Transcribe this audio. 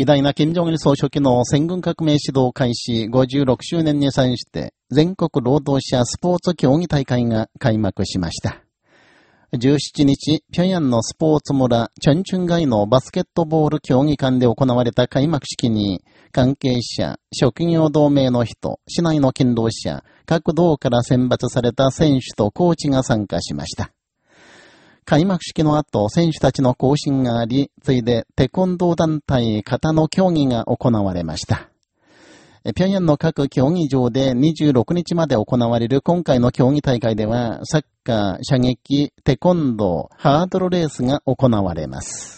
偉大な金正日総書記の戦軍革命指導開始56周年に際して、全国労働者スポーツ競技大会が開幕しました。17日、平壌のスポーツ村、チョンチュン街のバスケットボール競技館で行われた開幕式に、関係者、職業同盟の人、市内の勤労者、各道から選抜された選手とコーチが参加しました。開幕式の後、選手たちの行進があり、ついでテコンドー団体型の競技が行われました。平壌の各競技場で26日まで行われる今回の競技大会では、サッカー、射撃、テコンドー、ハードルレースが行われます。